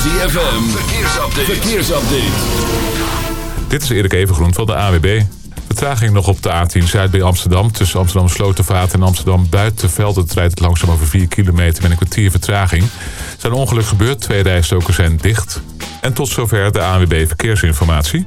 ZFM, verkeersupdate. verkeersupdate. Dit is Erik Evengroen van de AWB. Vertraging nog op de A10 Zuid bij Amsterdam. Tussen Amsterdam Slotervaart en Amsterdam Buitenveld. Het rijdt het langzaam over 4 kilometer met een kwartier vertraging. Er zijn ongeluk gebeurd, twee rijstokers zijn dicht. En tot zover de AWB Verkeersinformatie.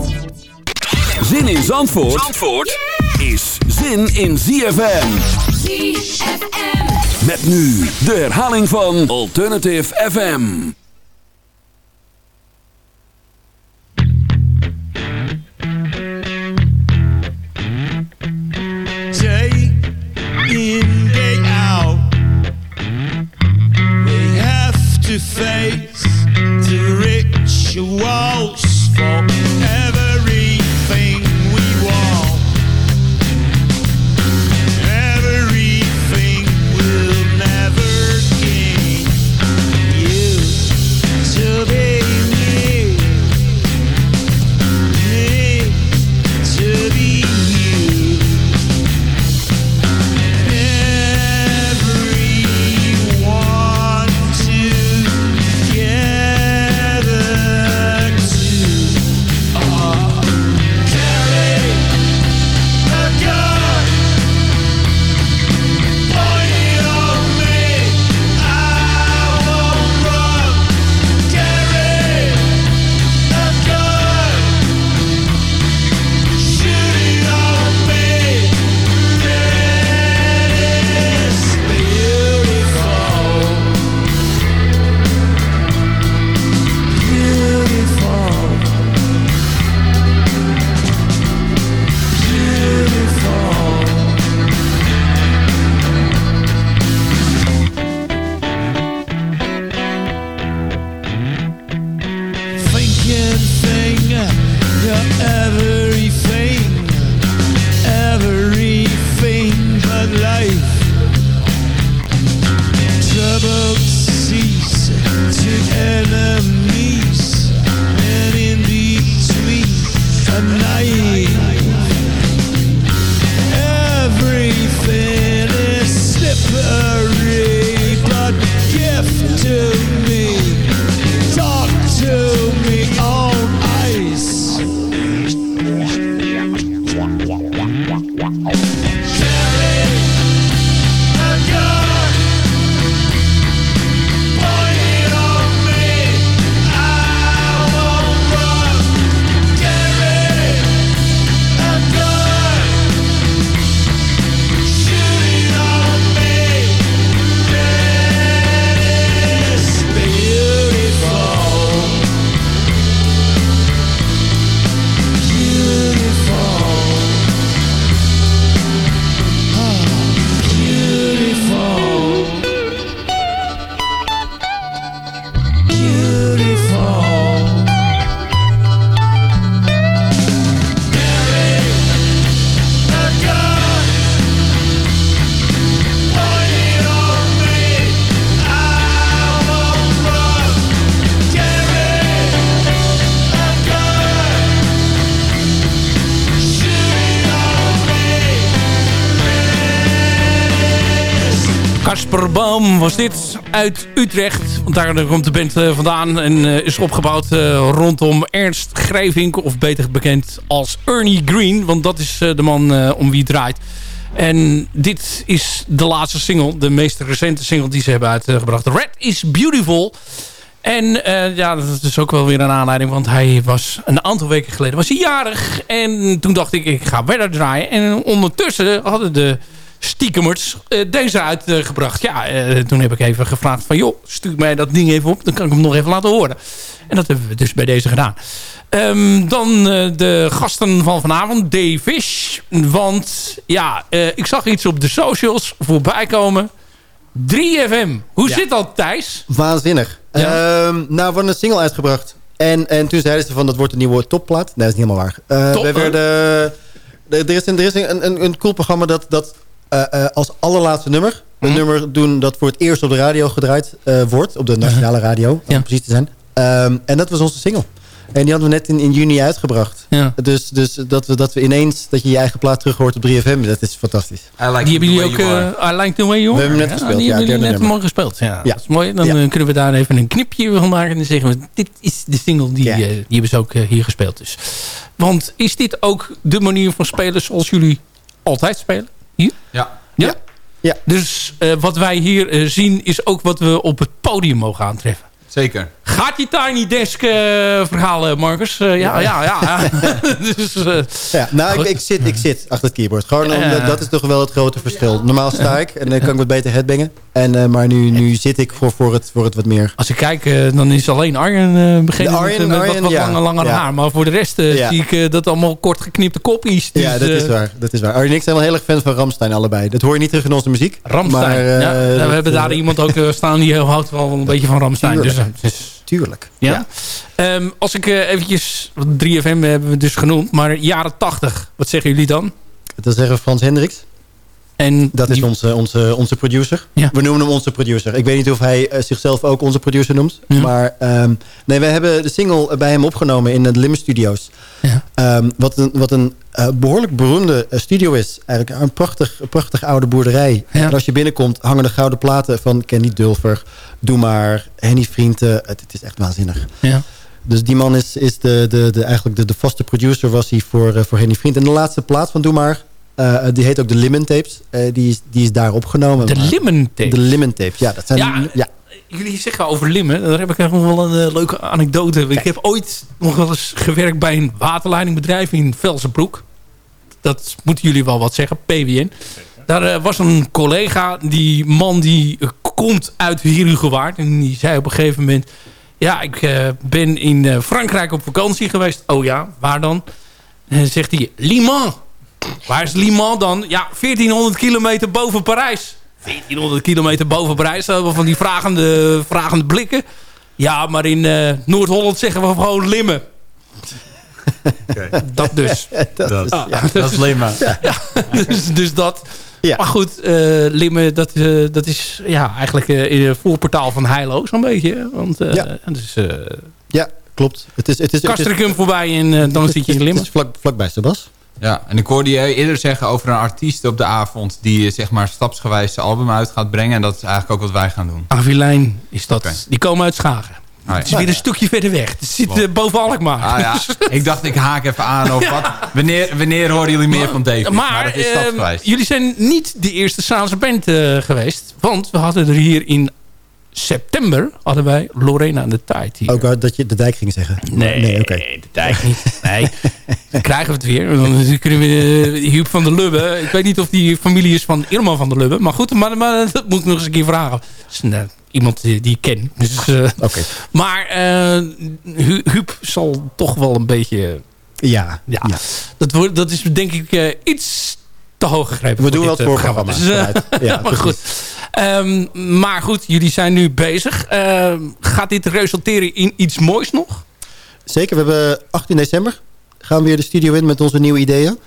Zin in Zandvoort, Zandvoort is zin in ZFM. ZFM. Met nu de herhaling van Alternative FM. Day in, day out. We have to face the rituals for Boom was dit uit Utrecht. Want daar komt de band eh, vandaan en eh, is opgebouwd eh, rondom Ernst Grijvink. Of beter bekend als Ernie Green. Want dat is de man om wie het draait. En dit is de laatste single. De meest recente single die ze hebben uitgebracht. Red is Beautiful. En ja, dat is ook wel weer een aanleiding. Want hij was een aantal weken geleden was hij jarig. En toen dacht ik, ik ga verder draaien. En ondertussen hadden de stiekemers eh, deze uitgebracht. Ja, eh, toen heb ik even gevraagd van... joh, stuur mij dat ding even op. Dan kan ik hem nog even laten horen. En dat hebben we dus bij deze gedaan. Ehm, dan eh, de gasten van vanavond. Davish. Want ja, eh, ik zag iets op de socials voorbij komen. 3FM. Hoe Ja. zit dat, Thijs? Waanzinnig. Ja. Ehm, nou, we hadden een single uitgebracht. En, en toen zeiden ze van, dat wordt een nieuwe topplaat. Nee, dat is niet helemaal waar. Eh, Top, we werden, er is een, er is een, een, een cool programma dat, dat eh, eh, als allerlaatste nummer... een Mhm. nummer doen dat voor het eerst op de radio gedraaid eh, wordt. Op de nationale radio, om Ja. precies te zijn. Ehm, en dat was onze single. En die hadden we net in, in juni uitgebracht. Ja. Dus, dus dat, we, dat we ineens, dat je je eigen plaat terug hoort op 3FM, dat is fantastisch. I like Die hebben jullie ook... eh I Like The Way You We Are. hebben hem net gespeeld, Die ja, hebben jullie net mooi gespeeld. Ja, Ja. dat is mooi. Dan Ja. kunnen we daar even een knipje van maken. En dan zeggen we, dit is de single die, Ja. die hebben ze ook hier gespeeld. Dus. Want is dit ook de manier van spelen zoals jullie altijd spelen? Hier? Ja. Ja? Ja. Ja. Dus eh, wat wij hier eh, zien is ook wat we op het podium mogen aantreffen. Zeker. Gaat die Tiny Desk verhaal, eh, Marcus? Eh, ja, ja, ja. ja. dus, eh, Ja, nou, ik, ik, zit, ik zit achter het keyboard. Gewoon, om, dat is toch wel het grote verschil. Normaal sta ik en dan kan ik wat beter headbangen. En, maar nu, nu zit ik voor, voor, het, voor het wat meer. Als ik kijk, dan is alleen Arjen uh, beginnen De met, Arjen- met wat, Arjen, wat ja. langer, haar. Maar voor de rest zie ik dat allemaal kort geknipte kopjes. Dus, ja, dat is waar. Dat is waar. Arjen en ik zijn wel heel erg fan van Ramstein allebei. Dat hoor je niet terug in onze muziek. Ramstein. Maar, dat, we hebben daar iemand ook staan die heel houdt wel een beetje van Ramstein. Dus, dus, Tuurlijk. ja. Ehm, als ik eh, eventjes, want 3FM hebben we dus genoemd, maar jaren 80, wat zeggen jullie dan? Dat zeggen we Frans Hendricks. En Dat is onze, onze, onze producer. Ja. We noemen hem onze producer. Ik weet niet of hij eh, zichzelf ook onze producer noemt. Ja. Maar ehm, nee, we hebben de single bij hem opgenomen in de Limit Studios. Ja. Ehm, wat een, wat een eh, behoorlijk beroemde studio is. Eigenlijk een prachtig, prachtig oude boerderij. Ja. En als je binnenkomt hangen de gouden platen van Kenny Dulfer. Doe maar, Henny Vrienden. Het, het is echt waanzinnig. ja. Dus die man is, is de, de, de, eigenlijk de, de vaste producer was hij voor, eh, voor Henny Vriend. En de laatste plaat van Doe Maar, eh, die heet ook de Lemon Tapes. Eh, die, is, die is daar opgenomen. De Maar- Limmen tape. De Lemon Tapes, ja. Dat zijn, Ja, ja. Jullie zeggen over Limmen, daar heb ik nog wel een leuke anekdote. Ik heb ooit nog wel eens gewerkt bij een waterleidingbedrijf in Velsenbroek. Dat moeten jullie wel wat zeggen, PWN. Daar eh, was een collega, die man die eh, komt uit Herugewaard. En die zei op een gegeven moment... Ja, ik eh, ben in Frankrijk op vakantie geweest. Oh ja, waar dan? En zegt hij, Liman. Waar is Liman dan? Ja, 1400 kilometer boven Parijs. 1400 kilometer boven Parijs. Dat hebben we van die vragende, vragende blikken. Ja, maar in Noord-Holland zeggen we gewoon Limmen. Dat dus. Dat, is, ja. Dat is dus, dus dat. Ja. Maar goed, eh, Limmen, dat, eh, dat is ja, eigenlijk eh, in het voorportaal van Heilo zo'n beetje. Want eh Ja. dus, ja, klopt. Het is, het is, het is, Castricum voorbij en eh, dan zit je in Limmen. Het is vlak, vlakbij Sebas. Ja, en ik hoorde je eerder zeggen over een artiest op de avond... die zeg maar stapsgewijs zijn album uit gaat brengen. En dat is eigenlijk ook wat wij gaan doen. Avilijn is dat. Die komen uit Schagen. Ah, Het is weer een stukje verder weg. Het zit eh, boven Alkmaar. Ah ja, ik dacht ik haak even aan of wat. Wanneer, wanneer horen jullie meer van David? Maar, Maar dat is eh, stapsgewijs. jullie zijn niet de eerste Saanse band eh, geweest. Want we hadden er hier in september... hadden wij Lorena de Tijd hier. Ook uit dat je de dijk ging zeggen. Nee, nee oké. de dijk niet. Nee, dan krijgen we het weer. Dan kunnen we uh, Huub van der Lubbe. Ik weet niet of die familie is van Irma van der Lubbe. Maar goed, maar, maar dat moet ik nog eens een keer vragen. Dat is een, eh, iemand die, ik ken. Dus, eh, Oké. Maar eh, Hu- Huub zal toch wel een beetje... Ja, Ja, ja. Dat, wordt, dat is denk ik eh, iets te hoog gegrepen. We doen wel het voorprogramma. Dus, vanuit. Ja, maar goed. Ehm, maar goed, jullie zijn nu bezig. Ehm, gaat dit resulteren in iets moois nog? Zeker, we hebben 18 december gaan we weer de studio in met onze nieuwe ideeën.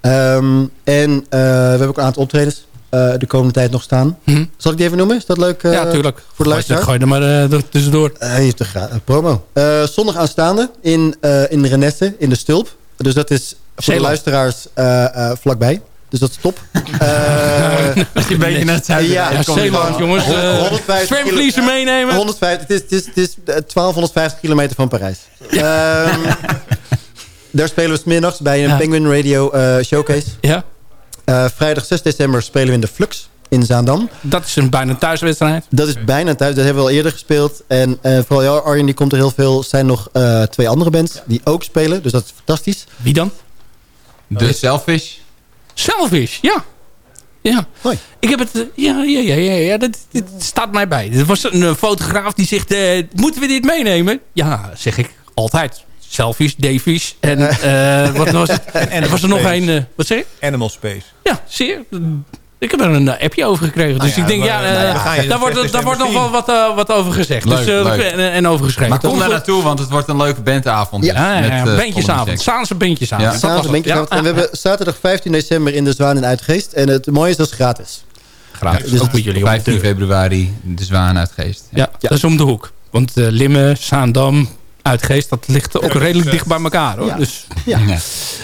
Ehm, en we hebben ook een aantal optredens eh, de komende tijd nog staan. Hm? Zal ik die even noemen? Is dat leuk? eh, ja, tuurlijk. Voor de luisteraar? Gooi er maar eh, er tussendoor. Eh, hier is de eh, promo. Eh, zondag aanstaande in, eh in Renesse, in de Stulp. Dus dat is voor de luisteraars eh, eh, vlakbij. Dus dat is top. Eh, Als je een beetje naar het zuiden Ja, Ja, Zeeland, jongens. Hond- eh 150 zwemvliezen kilo- meenemen. 150, het is, het is, het is eh, 1250 kilometer van Parijs. Ehm, daar spelen we 's middags bij een Ja. Penguin Radio eh, Showcase. Ja, Eh, vrijdag 6 december spelen we in de Flux in Zaandam. dat is een bijna thuiswedstrijd. Dat is bijna thuis. Dat hebben we al eerder gespeeld. En eh, vooral jou, Arjen, die komt er heel veel. Er zijn nog eh, twee andere bands die ook spelen. Dus dat is fantastisch. Wie dan? De Selfish. Selfish, ja. Ja. Hoi. Ik heb het... Ja, ja, ja, ja, ja dat, dit staat mij bij. Er was een fotograaf die zegt... eh, moeten we dit meenemen? Ja, zeg ik. Altijd. Selfish, Davies en... eh, wat was het? En er was er nog een... eh, wat zeg je? Animal Space. Ja, zeer. Ik heb er een eh, appje over gekregen. Dus ja, ik denk, ja, nou ja, je daar, wordt, daar wordt nog wel wat, wat over gezegd. Leuk, dus, leuk. En, en over geschreven. Maar kom daar naartoe, want het wordt een leuke bandavond. Ja. dus, met, volle bandjesavond. Zaanse bandjesavond. Het. Ja, En we hebben zaterdag 15 december in de Zwaan in Uitgeest. En het mooie is, dat is gratis. gratis. dus ook het jullie om 15 de, februari, de Zwaan uit Geest. ja, dat is om de hoek. Want Limmen, Zaandam, Uitgeest, dat ligt ook redelijk dicht bij elkaar. Hoor. Ja. Dus, Ja. Ja.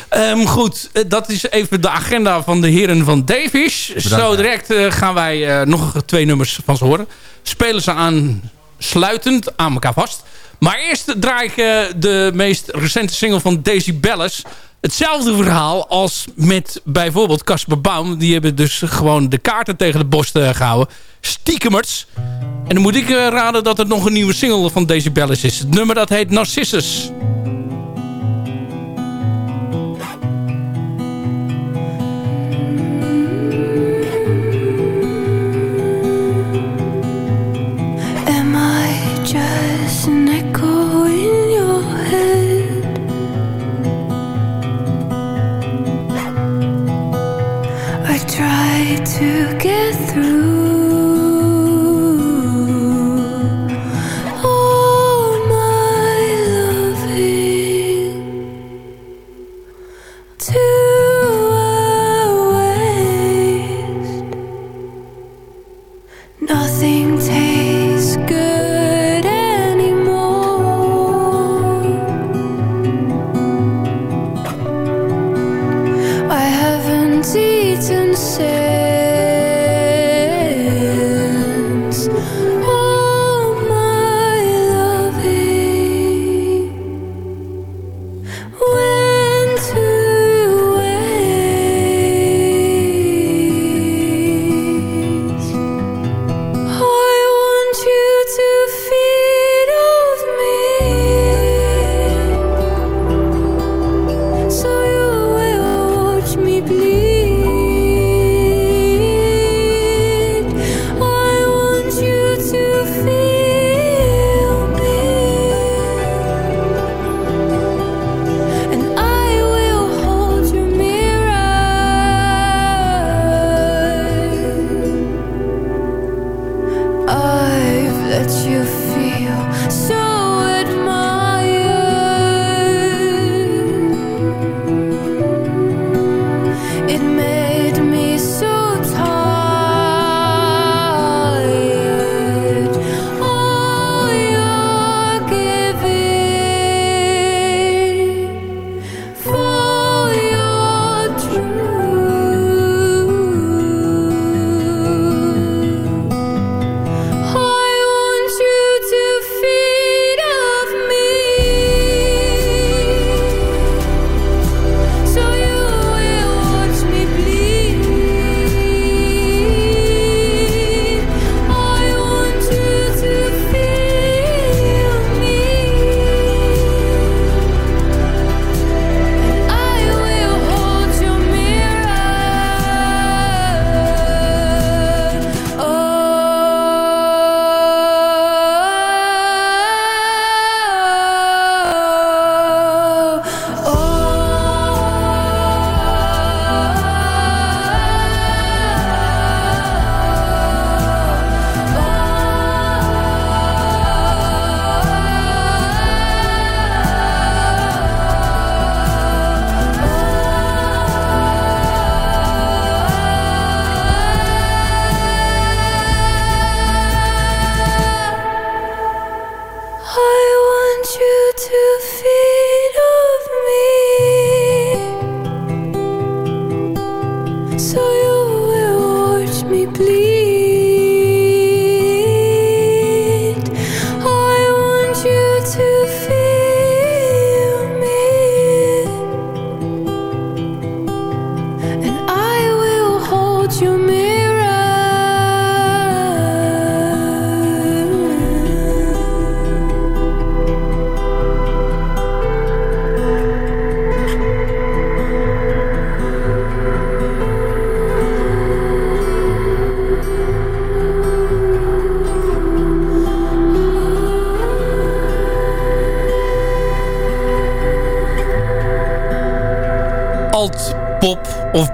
Ehm, goed, eh, dat is even de agenda van de heren van Davies. Zo direct eh, gaan wij eh, nog twee nummers van ze horen. Spelen ze aansluitend aan elkaar vast. Maar eerst draai ik eh, de meest recente single van Daisy Bellis. Hetzelfde verhaal als met bijvoorbeeld Casper Baum. Die hebben dus gewoon de kaarten tegen de borst eh, gehouden. Stiekemers. En dan moet ik eh, raden dat het nog een nieuwe single van Daisy Bellis is. Het nummer dat heet Narcissus. To get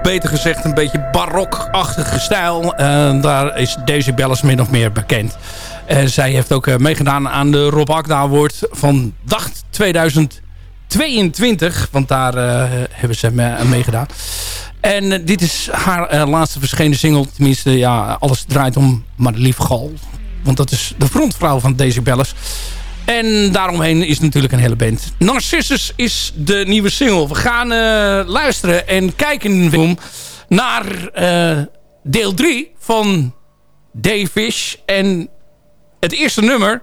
Beter gezegd een beetje barokachtige stijl. Eh, daar is Daisy Bellis min of meer bekend. En zij heeft ook eh, meegedaan aan de Rob Award van Dacht 2022. Want daar eh, hebben ze mee- aan meegedaan. En dit is haar laatste verschenen single. Tenminste, ja, alles draait om Madelief Gal. Want dat is de frontvrouw van Daisy Bellis. En daaromheen is natuurlijk een hele band. Narcissus is de nieuwe single. We gaan eh, luisteren en kijken naar eh, deel 3 van Dayfish. En het eerste nummer,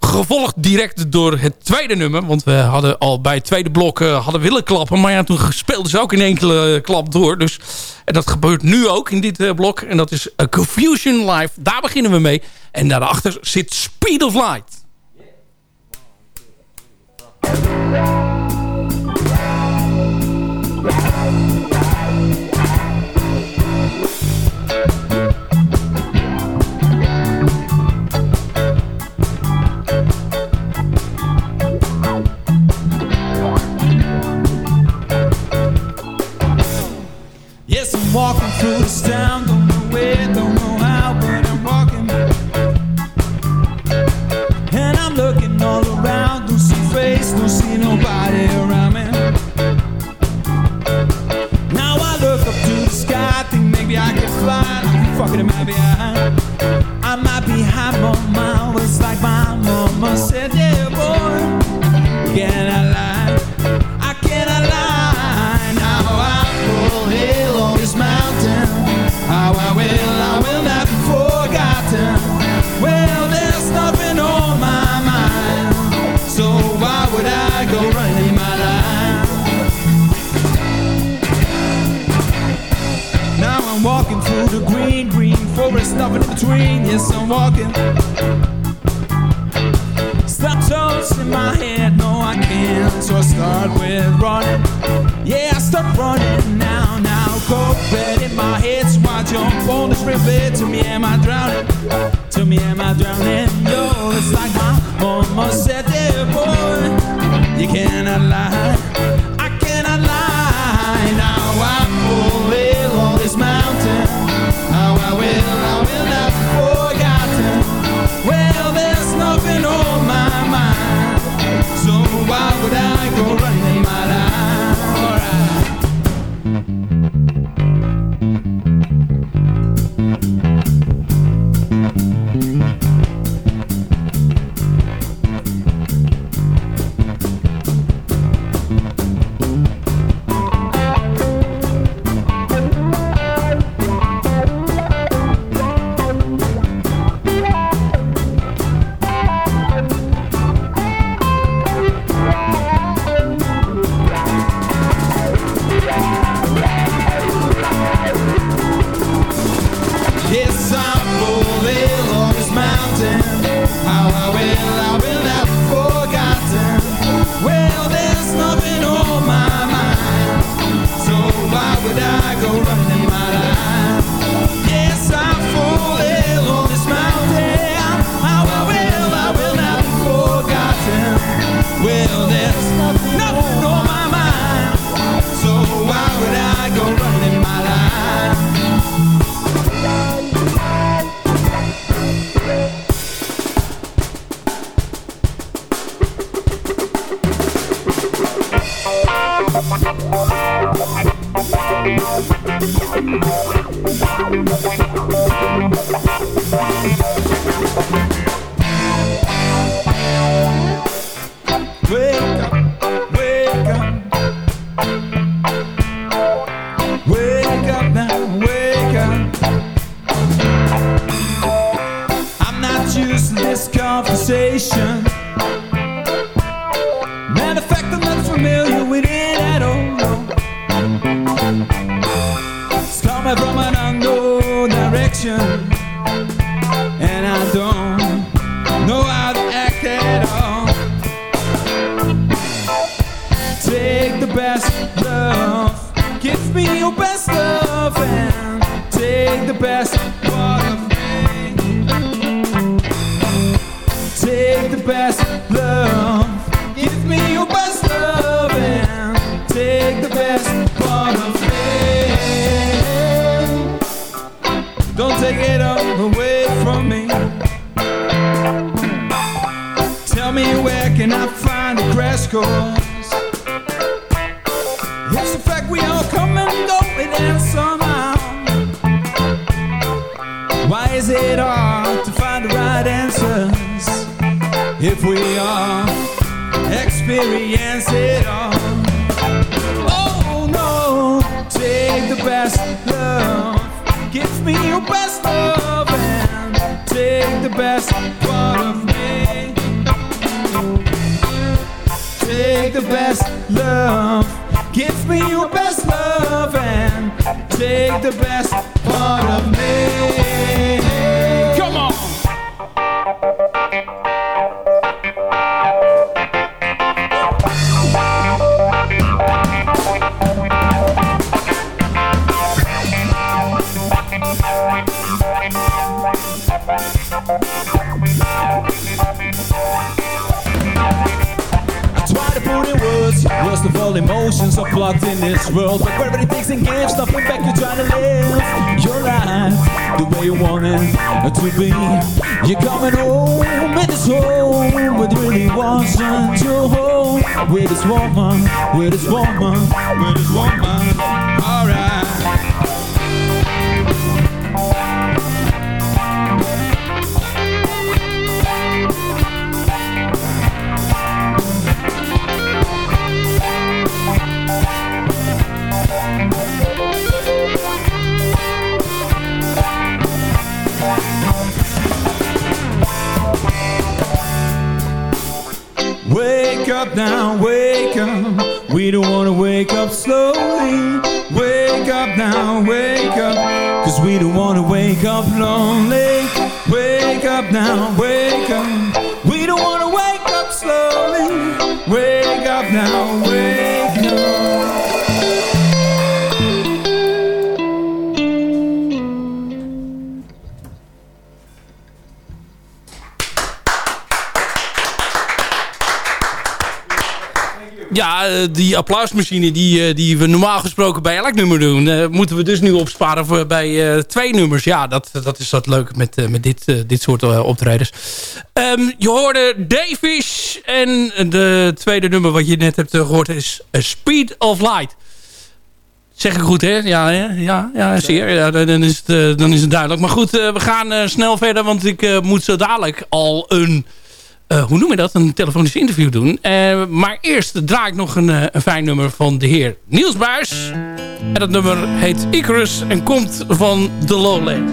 gevolgd direct door het tweede nummer. Want we hadden al bij het tweede blok eh, hadden willen klappen. Maar ja, toen speelden ze ook in enkele klap door. Dus en dat gebeurt nu ook in dit blok. En dat is A Confusion Live. Daar beginnen we mee. En daarachter zit Speed of Light. Walking through this town, Maybe might nothing in between. Yes, I'm walking. Stop toes in my head, no I can't So I start with running Yeah, I start running now, now Go red in my head, so I jump on this river To me, am I drowning? To me, am I drowning? Yo, it's like my mama said, yeah, boy You cannot lie take the best part of me. Come on. I try to put in words Worst of all emotions are blocked in this world But to be You're coming home with this home But really wasn't your home With this woman, with this woman With this woman up now, wake up. We don't wanna wake up slowly. Wake up now, wake up. Cause we don't wanna wake up lonely. Wake up now, wake up. We don't wanna wake up slowly. Wake up now, die applausmachine die, eh, die we normaal gesproken bij elk nummer doen... eh, moeten we dus nu opsparen voor, bij eh, twee nummers. Ja, dat, dat is wat leuk met, eh, met dit, eh, dit soort eh, optredens. Ehm, je hoorde Davish en de tweede nummer wat je net hebt eh, gehoord is Speed of Light. Zeg ik goed, hè? Ja, hè? ja, ja zeer. Ja, dan, is het, eh, dan is het duidelijk. Maar goed, eh, we gaan eh, snel verder, want ik eh, moet zo dadelijk al een... eh, hoe noem je dat? Een telefonisch interview doen. Eh, maar eerst draai ik nog een, eh, een fijn nummer van de heer Niels Buis. En dat nummer heet Icarus en komt van The Lowlands.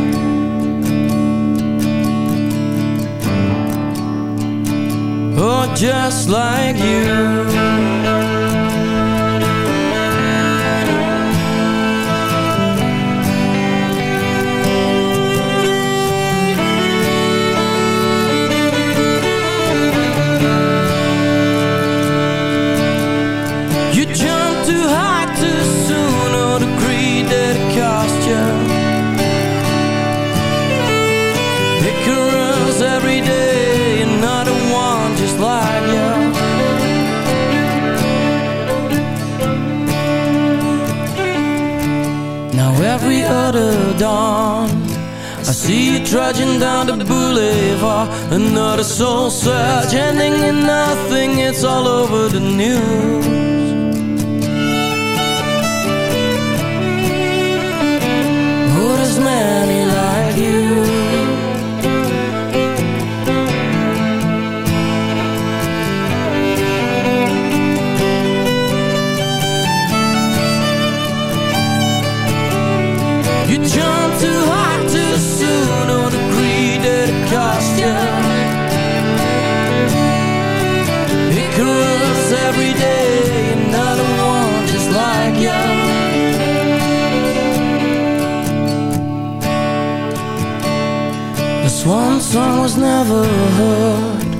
Oh, just like you. Other dawn, I see you trudging down the boulevard. Another soul search, ending in nothing. It's all over the news. Oh, there's many like you. every day another one just like you The swan song was never heard.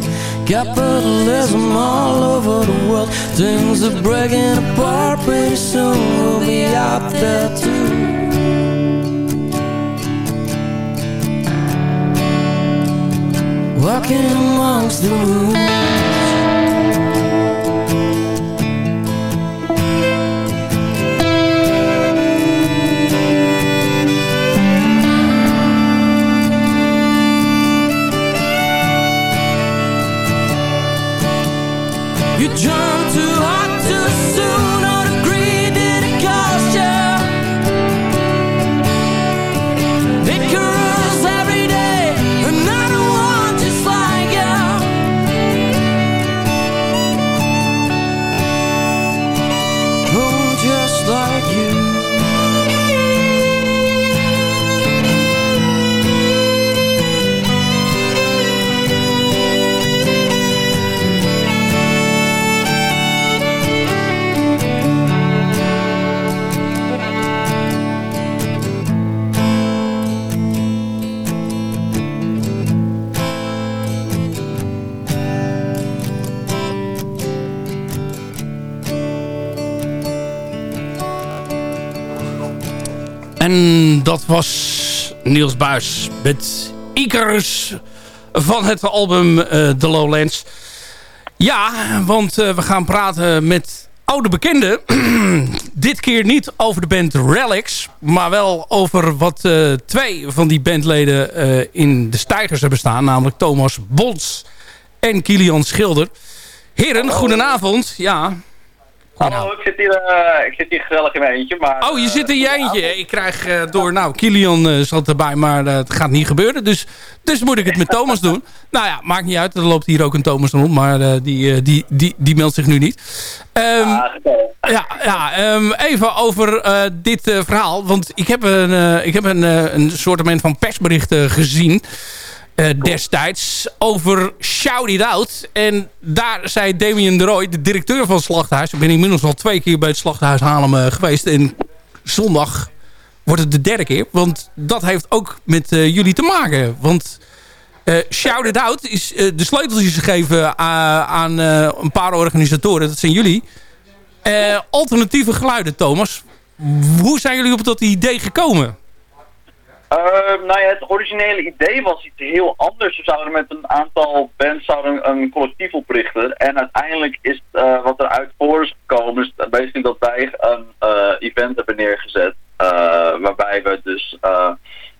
Capitalism all over the world. Things are breaking apart Pretty soon. We'll be out there too. Walking amongst the ruins. You Niels Buis met Icarus van het album eh, The Lowlands. Ja, want eh, we gaan praten met oude bekenden. Dit keer niet over de band Relics, maar wel over wat eh, twee van die bandleden in de stijgers hebben staan. Namelijk Thomas Bons en Kilian Schilder. Heren, goedenavond. Ja, Hallo, ik zit, hier, eh, ik zit hier gezellig in mijn eentje. Maar, Oh, je eh, zit in je eentje. Ik krijg eh, door... Nou, Kilian eh, zat erbij, maar eh, het gaat niet gebeuren. Dus, dus moet ik het met Thomas doen. Nou ja, maakt niet uit. Er loopt hier ook een Thomas rond. Maar eh, die, eh, die, die, die meldt zich nu niet. Ehm, ah, gezellig. ja, ja ehm, even over eh, dit eh, verhaal. Want ik heb een, eh, ik heb een, eh, een soort van persbericht eh, gezien... eh, destijds over Shout It Out. En daar zei Damien de Roy, de directeur van het slachthuis... ik ben inmiddels al twee keer bij het slachthuis Haarlem eh, geweest... en zondag wordt het de derde keer. Want dat heeft ook met eh, jullie te maken. Want Shout It Out is de sleuteltjes gegeven aan, aan eh, een paar organisatoren. Dat zijn jullie. Alternatieve geluiden, Thomas. Hoe zijn jullie op dat idee gekomen? Eh, nou ja, het originele idee was iets heel anders. We zouden met een aantal bands zouden een collectief oprichten. En uiteindelijk is eh, wat eruit voor is gekomen, is basically dat wij een eh, event hebben neergezet. eh, waarbij we dus eh,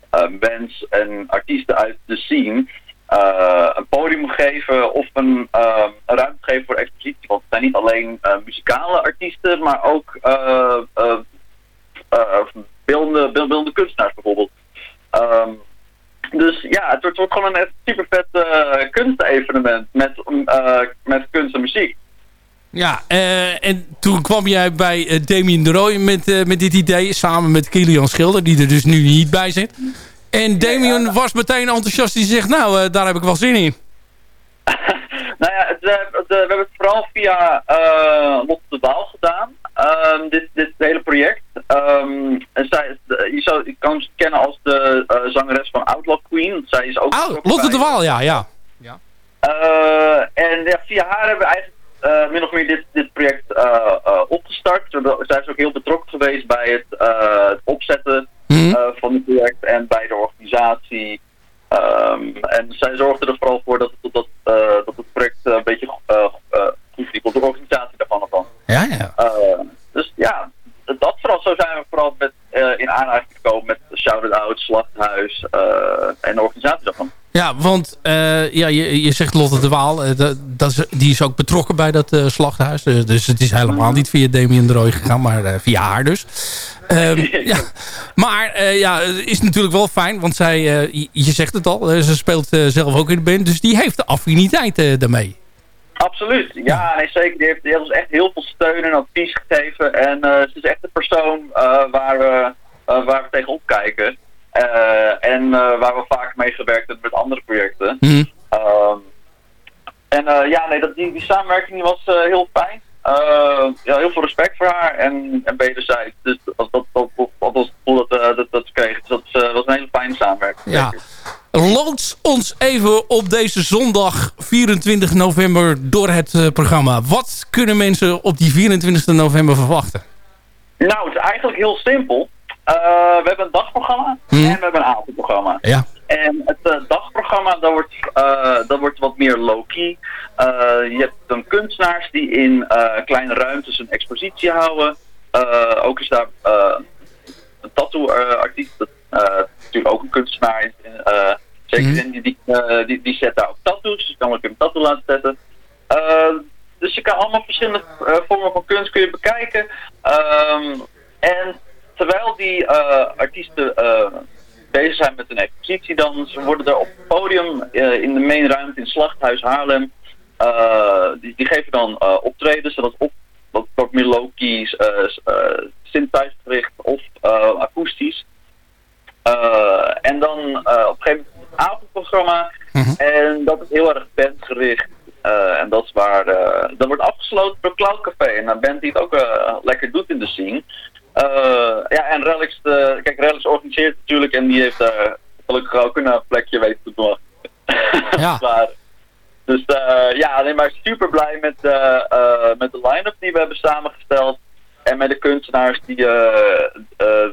eh, bands en artiesten uit de scene eh, een podium geven of een, eh, een ruimte geven voor expositie. Want het zijn niet alleen eh, muzikale artiesten, maar ook eh, eh, eh, beeldende, beeldende kunstenaars bijvoorbeeld. Ehm, dus ja, het wordt, wordt gewoon een echt super vet eh, kunstevenement met, eh, met kunst en muziek. Ja, eh, en toen kwam jij bij eh, Damien de Roy met, eh, met dit idee. Samen met Kilian Schilder, die er dus nu niet bij zit. En Damien was meteen enthousiast. Die zegt, nou, daar heb ik wel zin in. nou ja, het, het, we hebben het vooral via Lotte de Waal gedaan. Ehm, dit, dit hele project. Ehm, en zij, de- je, zou, je kan ze kennen als de zangeres van Outlaw Queen. Zij is ook Oh, Lotte bij- de Waal, ja, ja. Eh, en ja, via haar hebben we eigenlijk min of meer dit, dit project eh, eh, opgestart. Zij is ook heel betrokken geweest bij het, eh, het opzetten Mhm. eh, van het project en bij de organisatie. Ehm, en zij zorgde er vooral voor dat, het- dat, eh, dat het project eh, een beetje eh, eh, goed liep. Of de organisatie daarvan althans. Ja, ja. Eh, dus ja, dat vooral. Zo zijn we vooral met, eh, in aanraking gekomen met Shout It Out, Slachthuis eh, en de organisatie daarvan. Ja, want eh, ja, je, je zegt Lotte de Waal. eh, dat, dat is, die is ook betrokken bij dat eh, slachthuis. Dus het is helemaal niet via Damien de Roy gegaan, maar via haar dus. Ehm, ja. Maar ja, het is natuurlijk wel fijn, want zij, je, je zegt het al, ze speelt zelf ook in de band. Dus die heeft de affiniteit daarmee. Absoluut, ja, nee, zeker. Die heeft, die heeft ons echt heel veel steun en advies gegeven. En ze is echt de persoon waar, we, waar we tegenop kijken. Eh, en eh, waar we vaak mee gewerkt hebben met andere projecten. Mhm. Ehm, en eh, ja, nee, dat, die, die samenwerking die was heel fijn. Ja, heel veel respect voor haar en, en wederzijds. Dus dat, dat, dat, dat, dat was het gevoel dat, dat, kreeg. Dus dat was een hele fijne samenwerking. Ja. loods ons even op deze zondag 24 november door het programma. Wat kunnen mensen op die 24 november verwachten? Nou, het is eigenlijk heel simpel. Eh, we hebben een dagprogramma Mhm. en we hebben een avondprogramma. Ja. En het eh, dagprogramma, dat wordt, eh, dat wordt wat meer low-key. Je hebt dan kunstenaars die in kleine ruimtes een expositie houden. Ook is daar een tattoo-artiest, dat natuurlijk ook een kunstenaar is. zeker in die, die, die, die zet daar ook tattoos, dus je kan ook een tattoo laten zetten. Dus je kan allemaal verschillende vormen van kunst kun je bekijken. Ehm, en terwijl die eh, artiesten eh, bezig zijn met een expositie, dan ze worden er op het podium eh, in de mainruimte in Slachthuis Haarlem. die, die geven dan optredens, zodat op wat, wat meer eh uh, synthesizergericht of akoestisch. En dan op een gegeven moment het avondprogramma. En dat is heel erg bandgericht. En dat is waar, eh, dat wordt afgesloten door Cloud Café. En een band die het ook lekker doet in de scene. Eh, ja, en Relix, de, kijk, Relix organiseert natuurlijk en die heeft daar gelukkig ook een eh, plekje weten te doen. Ja. maar, dus eh, ja, alleen maar super blij met, eh, eh, met de line-up die we hebben samengesteld. En met de kunstenaars die, eh, eh,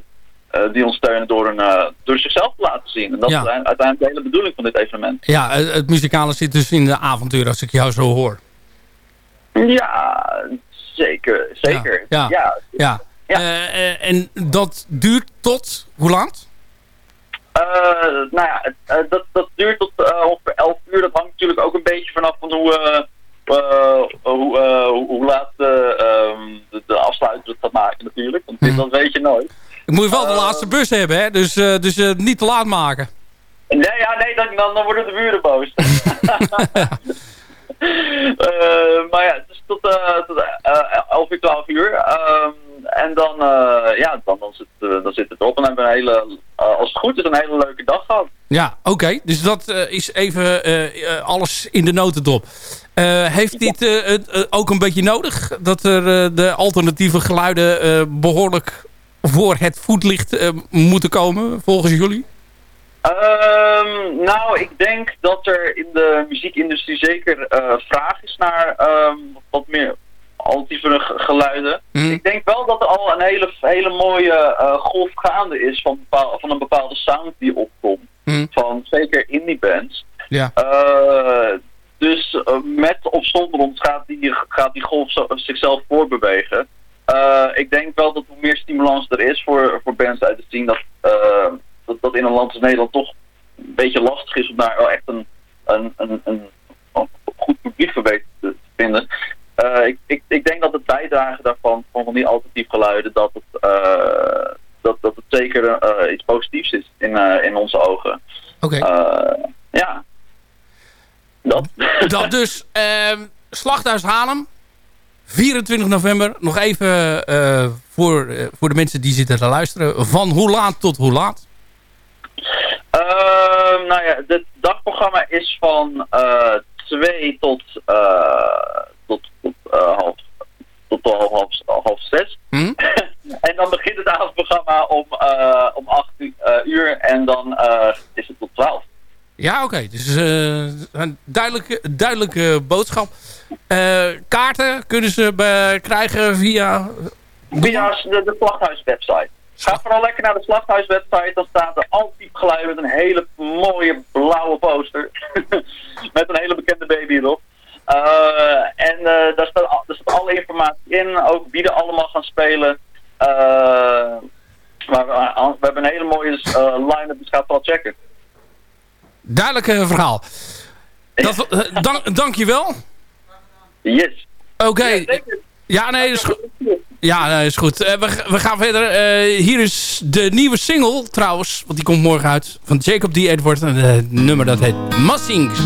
eh, die ons steunen door, een, eh, door zichzelf te laten zien. En dat Ja. is uiteindelijk de hele bedoeling van dit evenement. Ja, het, het muzikale zit dus in de avontuur als ik jou zo hoor. Ja, zeker. Zeker. Ja. ja. Ja. Eh, eh, en dat duurt tot hoe laat? Eh, nou ja, dat, dat duurt tot ongeveer 11 uur. Dat hangt natuurlijk ook een beetje vanaf van hoe, hoe, hoe, laat eh, ehm, de, de afsluiter het gaat maken natuurlijk. Want dit, dat weet je nooit. Ik moet wel de laatste bus hebben, hè? dus, dus niet te laat maken. Nee, ja, nee dan, dan, worden de buren boos. Eh, maar ja, tot, eh tot eh, 11 uur, 12 uur. Ehm, en dan, eh, ja, dan, dan, zit, eh, dan zit het erop. En dan hebben we een hele, eh, als het goed is, een hele leuke dag gehad. Ja, oké. Dus dat eh, is even eh, eh, alles in de notendop. Eh, heeft dit eh, het, eh, ook een beetje nodig? Dat er eh, de alternatieve geluiden eh, behoorlijk voor het voetlicht eh, moeten komen, volgens jullie? Ehm, nou, ik denk dat er in de muziekindustrie zeker eh, vraag is naar ehm, wat meer alternatieve ge- geluiden. Mhm. Ik denk wel dat er al een hele, hele mooie eh, golf gaande is van, bepaal- van een bepaalde sound die opkomt. Mhm. Van zeker indie bands. Ja. Eh, dus met of zonder ons gaat die, gaat die golf zo- zichzelf voorbewegen. Ik denk wel dat hoe meer stimulans er is voor, voor bands uit te zien dat, dat dat in een land als Nederland toch een beetje lastig is om daar wel echt een, een, een, een, goed publiek voor weten te vinden. Eh, ik, ik, ik denk dat het bijdragen daarvan, van, die alternatief geluiden, dat het, eh, dat, dat het zeker eh, iets positiefs is in, in onze ogen. Oké. Ja. Dat. Dat dus ehm Slachthuis Haarlem, 24 november. Nog even voor, voor de mensen die zitten te luisteren. Van hoe laat tot hoe laat? Ehm, nou ja, het dagprogramma is van eh 2 tot, eh tot, tot, eh, half, tot half, half, half zes. Hm? en dan begint het avondprogramma om, eh om 8 uur, eh, en dan eh, is het tot 12. Ja, oké. Dus eh, een duidelijke, duidelijke boodschap. Eh, kaarten kunnen ze krijgen via... Via de, de Slachthuis-website. Ga vooral lekker naar de Slachthuis-website. Dan staat er altijd geluid met een hele mooie blauwe poster. met een hele bekende baby erop. Eh, en eh, daar, staat, al- daar staat alle informatie in. Ook wie er allemaal gaan spelen. Eh, maar we, we hebben een hele mooie line-up, dus ga vooral checken. Duidelijk verhaal. Dat, dank, dank je wel. Yes. Oké. Ja, nee, is goed. Ja, is goed. Eh, we, gaan verder. Eh, hier is de nieuwe single trouwens, want die komt morgen uit, van Jacob D. Edward. En het nummer dat heet Mussings.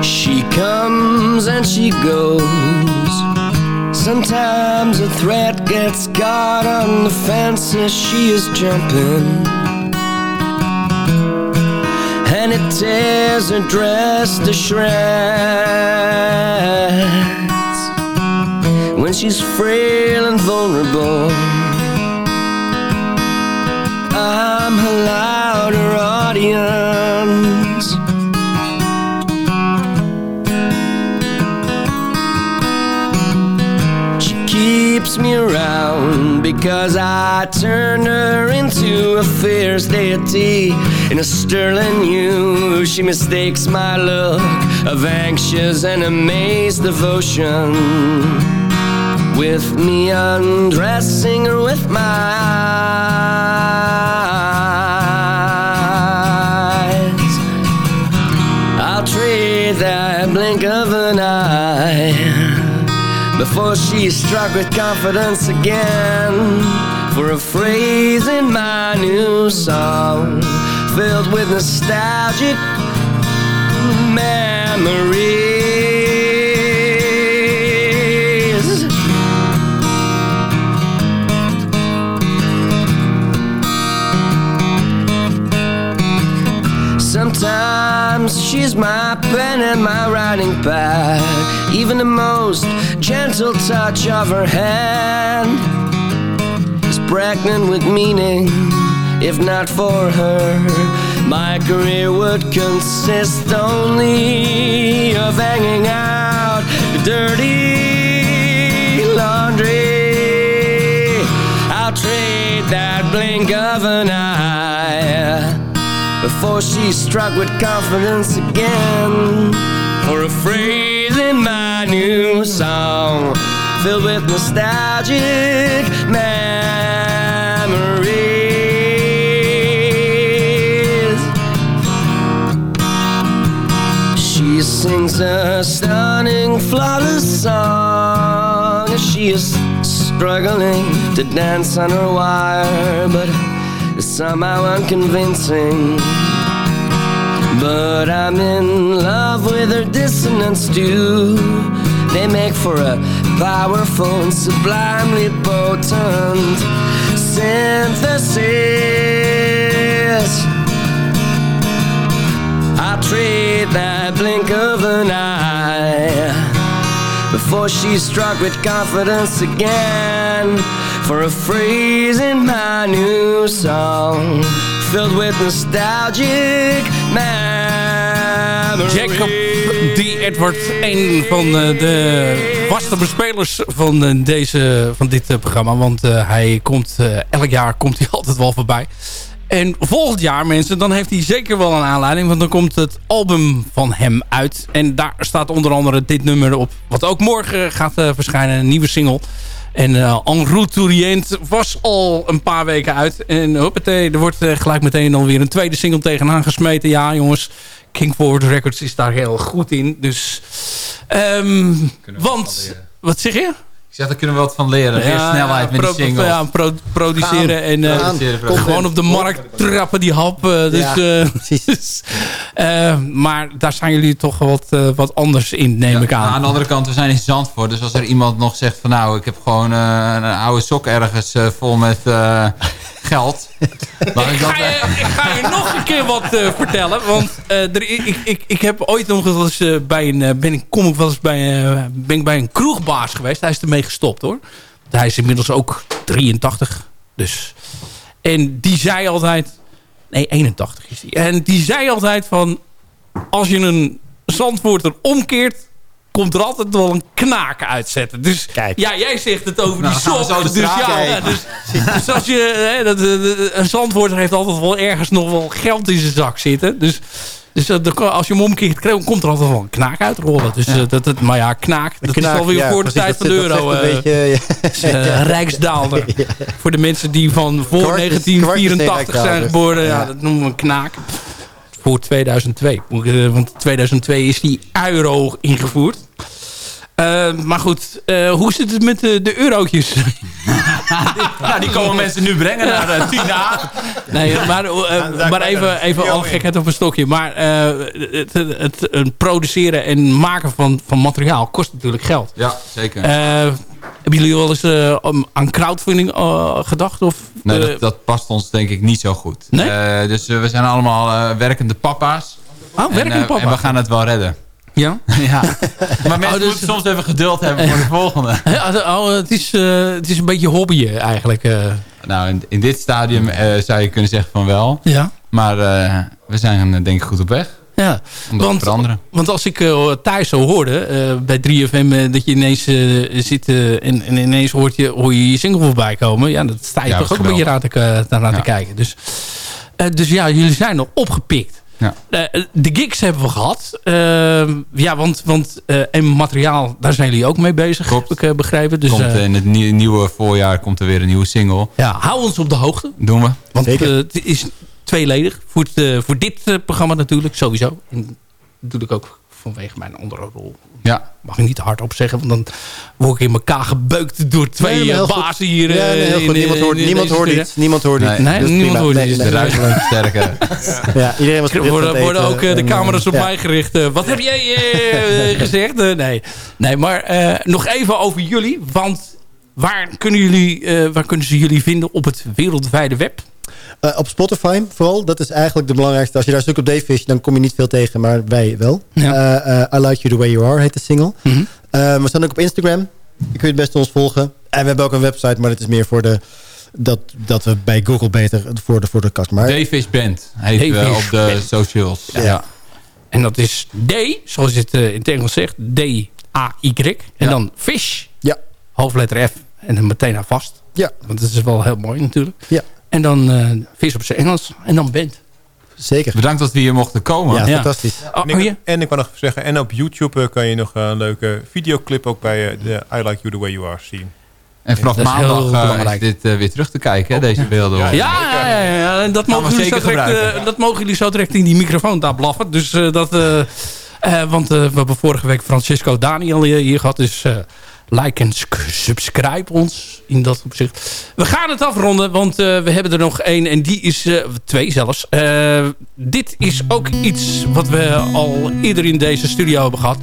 She comes and she goes. Sometimes a threat gets caught on the fence as she is jumping. And it tears her dress to shreds. When she's frail and vulnerable, I'm her louder audience. Keeps me around because I turn her into a fierce deity in a sterling hue. She mistakes my look of anxious and amazed devotion with me undressing her with my eyes. I'll trade that blink of an eye before she's struck with confidence again for a phrase in my new song filled with nostalgic memories. Sometimes she's my pen and my writing pad. Even the most gentle touch of her hand is pregnant with meaning. If not for her, my career would consist only of hanging out dirty laundry. I'll trade that blink of an eye before she's struck with confidence again for a phrase in my new song filled with nostalgic memories. She sings a stunning, flawless song she is struggling to dance on her wire, but somehow unconvincing. But I'm in love with her dissonance too. They make for a powerful and sublimely potent synthesis. I trade that blink of an eye before she's struck with confidence again for a phrase in my new song filled with nostalgic memories. Jacob D. Edward, een van eh, de vaste bespelers van, eh, deze, van dit eh, programma. Want hij komt, elk jaar komt hij altijd wel voorbij. En volgend jaar, mensen, dan heeft hij zeker wel een aanleiding. Want dan komt het album van hem uit. En daar staat onder andere dit nummer op. Wat ook morgen gaat verschijnen, een nieuwe single. En eh En route to the End was al een paar weken uit. En hoppatee, er wordt gelijk meteen alweer een tweede single tegenaan gesmeten. Ja, jongens, King Forward Records is daar heel goed in. Dus, ehm, want, wat zeg je? Ik zeg, daar kunnen we wat van leren. Meer snelheid met pro- die singles. Ja, pro- produceren Gaan. en eh, Gaan. gewoon op de markt trappen die hap. dus, Ja, eh, dus, eh, maar daar zijn jullie toch wat, wat anders in, neem ik aan. Nou, aan de andere kant, we zijn in Zandvoort. Dus als er iemand nog zegt van nou, ik heb gewoon een oude sok ergens vol met eh, geld. Laat ik ga je, ik ga je nog een keer wat eh, vertellen. Want eh, er, ik, ik, ik heb ooit nog wel eens eh, bij een... ben ik, kom ik wel eens bij, ben ik bij een kroegbaas geweest. Hij is ermee gestopt hoor. Hij is inmiddels ook 83. Dus. En die zei altijd... Nee, 81 is hij. En die zei altijd van... Als je een zandvoorter omkeert... Komt er altijd wel een knaak uitzetten. Dus ja, jij zegt het over Nou, die we sok. Dus, ja, dus, dus als je... Hè, dat, eh, een zandvoorter heeft altijd wel ergens nog wel geld in zijn zak zitten. Dus, dus eh, als je hem omkeert, komt er altijd wel een knaak uitrollen. Dus, eh, dat, dat, maar ja, knaak, dat knaak, is alweer voor de tijd van de euro. een beetje, Rijksdaalder. Voor de mensen die van voor Kwart is- 1984 kwart is zijn Rijksdaalder. geboren. Ja. dat noemen we een knaak. Voor 2002. Moet ik, eh, Want 2002 is die euro ingevoerd. Eh, maar goed, eh, hoe zit het met de, de eurotjes? nou, die komen mensen nu brengen naar uh, Tina. Nee, maar, eh, maar even, even alle gekheid op een stokje. Maar eh, het, het, het, het produceren en maken van, van materiaal kost natuurlijk geld. Ja, zeker. Hebben jullie wel eens eh, aan crowdfunding eh, gedacht? Of, Nee, eh, dat, dat past ons denk ik niet zo goed. Nee? Dus we zijn allemaal werkende papa's. Oh, En, werkende eh, papa. en we gaan het wel redden. Ja? ja. Maar mensen dus- moeten soms even geduld hebben voor de volgende. Oh, het, is, het is een beetje hobbyen eigenlijk. Nou, in, in dit stadium zou je kunnen zeggen van wel. Ja. Maar we zijn denk ik goed op weg. Ja, Om dat want, te veranderen. want als ik eh, thuis zo hoorde eh, bij 3FM eh, dat je ineens zit en, en ineens hoort je, hoor je je single voorbij komen. Ja, dat sta je Ja, toch ook een beetje aan te, aan te kijken. Dus, eh, dus ja, jullie zijn nog opgepikt. Ja. Eh, de gigs hebben we gehad. Eh, ja, want, want eh, en materiaal, daar zijn jullie ook mee bezig, Klopt. heb ik eh, begrepen. Dus komt, in het nie- nieuwe voorjaar komt er weer een nieuwe single. ja, hou ons op de hoogte. Doen we. Want het is tweeledig. Voor, het, eh, voor dit eh, programma natuurlijk, sowieso. En dat doe ik ook vanwege mijn andere rol. Ja. Mag ik niet te hard op zeggen, want dan word ik in elkaar gebeukt door twee Nee, eh, bazen hier. Ja, nee, heel in, goed. Niemand hoort, in niemand hoort iets. Niemand hoort Nee. iets. Nee, Dus niemand hoort Nee, nee, De nee. ruis wordt sterker. Ja, iedereen was geprikt Worden, worden ook eh, de en, camera's op ja. mij gericht. Wat heb jij eh, gezegd? Eh, nee. nee, maar eh, nog even over jullie. Want waar kunnen, jullie, eh, waar kunnen ze jullie vinden op het wereldwijde web? Eh, op Spotify vooral. Dat is eigenlijk de belangrijkste. Als je daar stuk op Dayfish, dan kom je niet veel tegen. Maar wij wel. Ja. Eh, eh, I Like You The Way You Are heet de single. Mhm. Eh, we staan ook op Instagram. Je kunt het best ons volgen. En we hebben ook een website. Maar dat is meer voor de... Dat, dat we bij Google beter voor de, voor de kast. Maar Dayfish Band heet Dayfish op de Band. socials. Ja. En dat is D, zoals het eh, in het Engels zegt. D-A-Y. En Ja. dan fish. Ja. Hoofdletter F. En dan meteen aan vast. Ja. Want dat is wel heel mooi natuurlijk. Ja. En dan eh vis op zijn Engels. En dan band. zeker. Bedankt dat we hier mochten komen. Ja, Ja. fantastisch. Oh, En ik, oh, ja? en ik wou nog zeggen, en op YouTube eh, kan je nog een leuke videoclip ook bij eh, de I Like You The Way You Are zien. En vanaf maandag belangrijk. is dit weer terug te kijken, hè, deze beelden. Ja, Ja, ja, ja, ja, en dat, mogen jullie zeker zo direct, gebruiken. dat mogen jullie zo direct in die microfoon daar blaffen. Dus eh, dat... want eh, we hebben vorige week Francisco Daniel hier, hier gehad. Dus eh, like en subscribe ons in dat opzicht. We gaan het afronden, want eh, we hebben er nog één. En die is... eh, twee zelfs. Eh, dit is ook iets wat we al eerder in deze studio hebben gehad.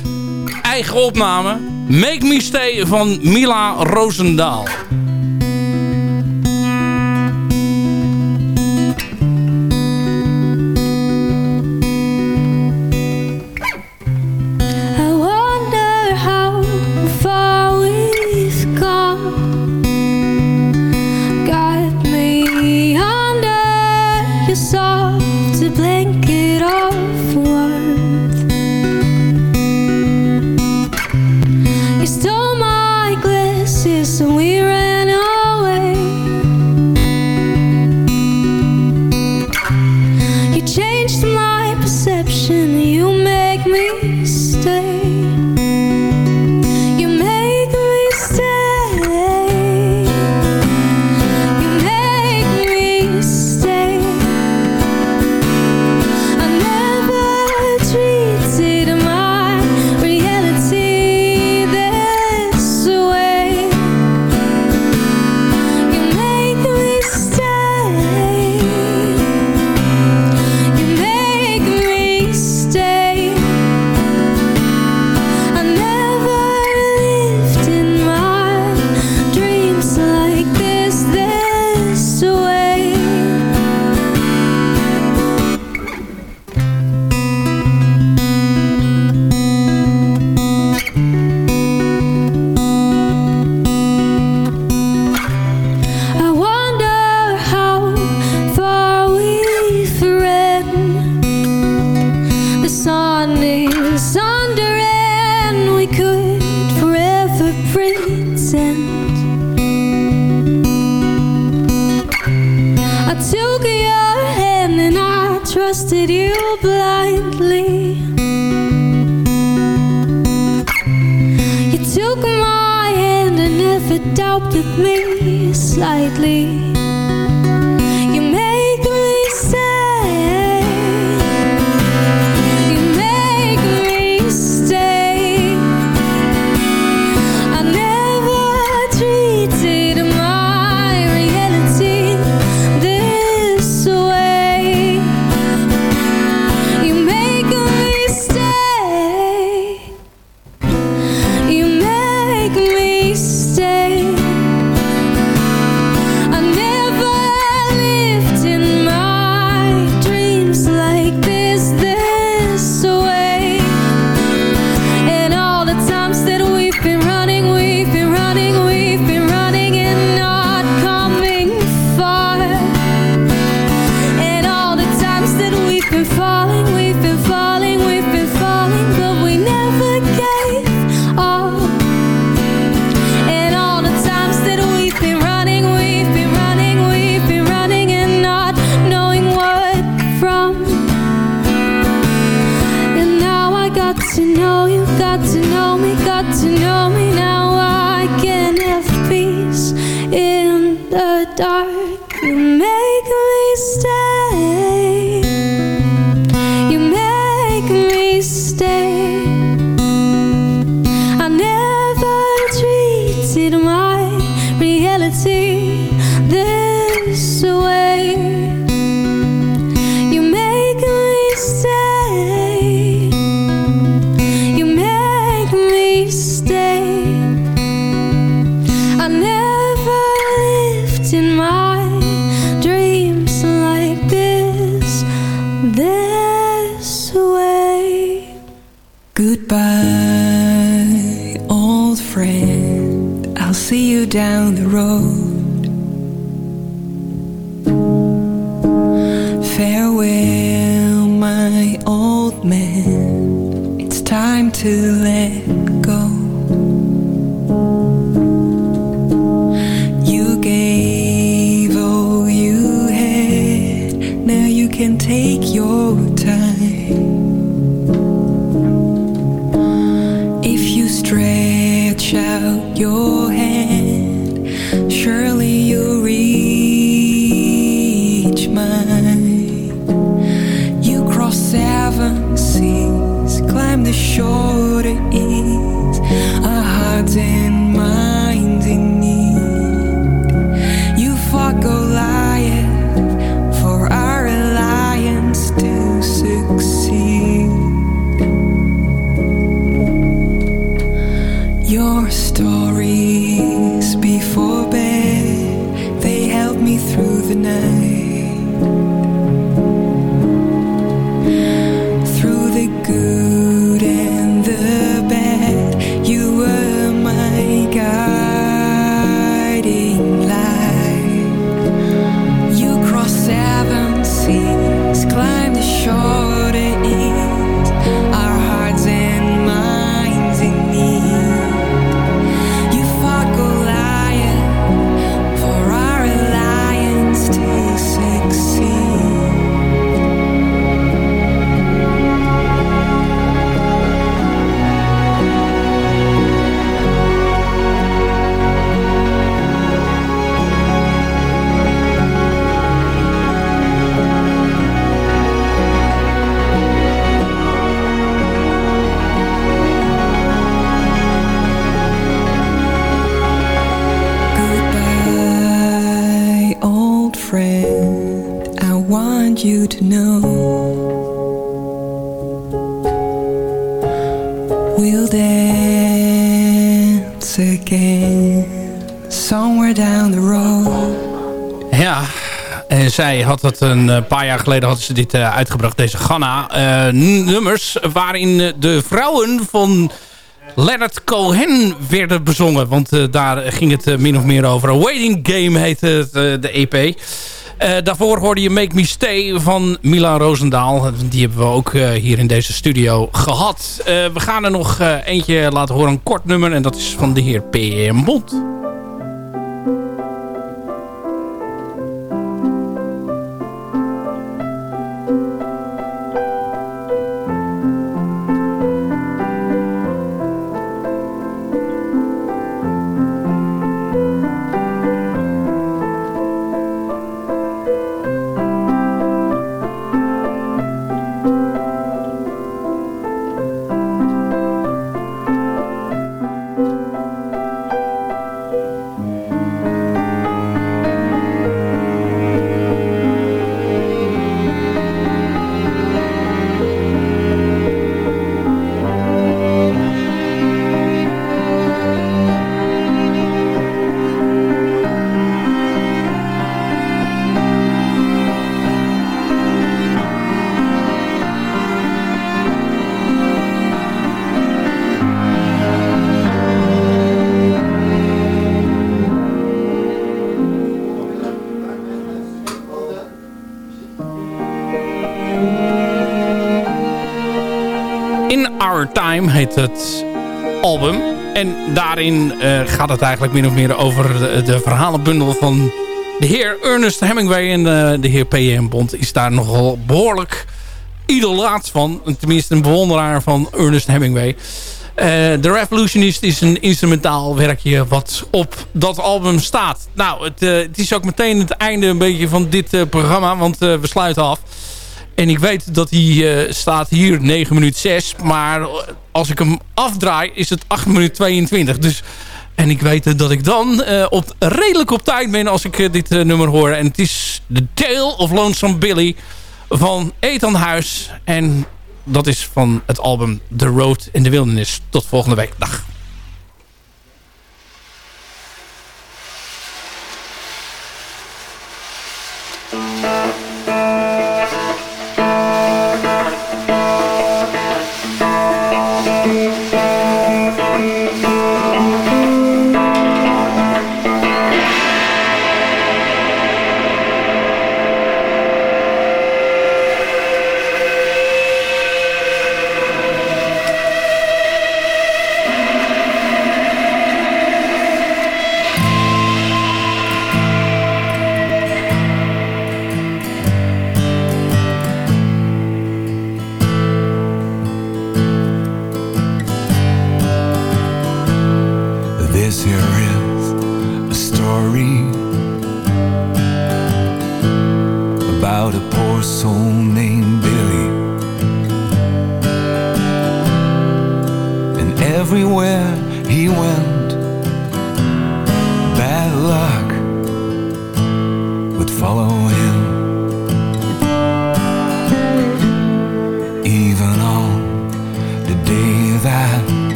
Eigen opname. Make Me Stay van Mila Roosendaal. Of warmth. You stole my glasses and we ran we'll dance again somewhere down the road. Ja, en zij had het een eh, paar jaar geleden had ze dit eh, uitgebracht, deze Ghana. eh, nummers waarin de vrouwen van Leonard Cohen werden bezongen. Want daar ging het min of meer over. A Waiting Game heette het, de EP. Eh, daarvoor hoorde je Make Me Stay van Milan Roosendaal. Die hebben we ook eh, hier in deze studio gehad. Eh, we gaan er nog eentje laten horen, een kort nummer. En dat is van de heer P.M. Bond. Heet het album. En daarin eh, gaat het eigenlijk min of meer over de, de verhalenbundel van de heer Ernest Hemingway. En eh, de heer P.M. Bond is daar nogal behoorlijk idolaat van. Tenminste een bewonderaar van Ernest Hemingway. Eh, The Revolutionist is een instrumentaal werkje wat op dat album staat. Nou, het, het is ook meteen het einde een beetje van dit programma, want we sluiten af. En ik weet dat hij staat hier 9 minuten 6, maar als ik hem afdraai is het 8 minuten 22. Dus, en ik weet dat ik dan op, redelijk op tijd ben als ik dit nummer hoor. En het is The Tale of Lonesome Billy van Ethan Huis. En dat is van het album The Road in the Wilderness. Tot volgende week. Dag.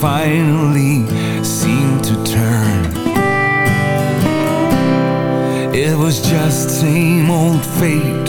finally seemed to turn. It was just same old fate.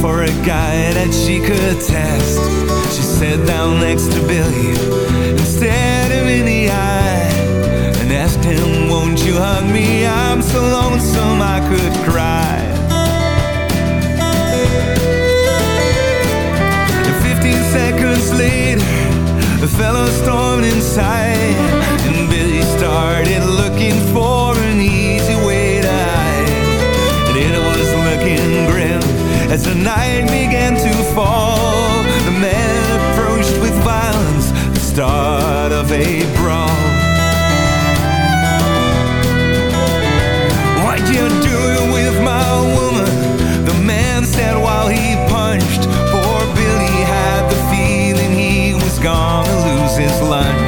for a guy that she could test. She sat down next to Billy and stared him in the eye and asked him, Won't you hug me? I'm so lonesome I could cry. And 15 seconds later, a fellow stormed inside As the night began to fall The men approached with violence The start of a brawl What you doing with my woman? The man said while he punched Poor Billy had the feeling he was gonna lose his lunch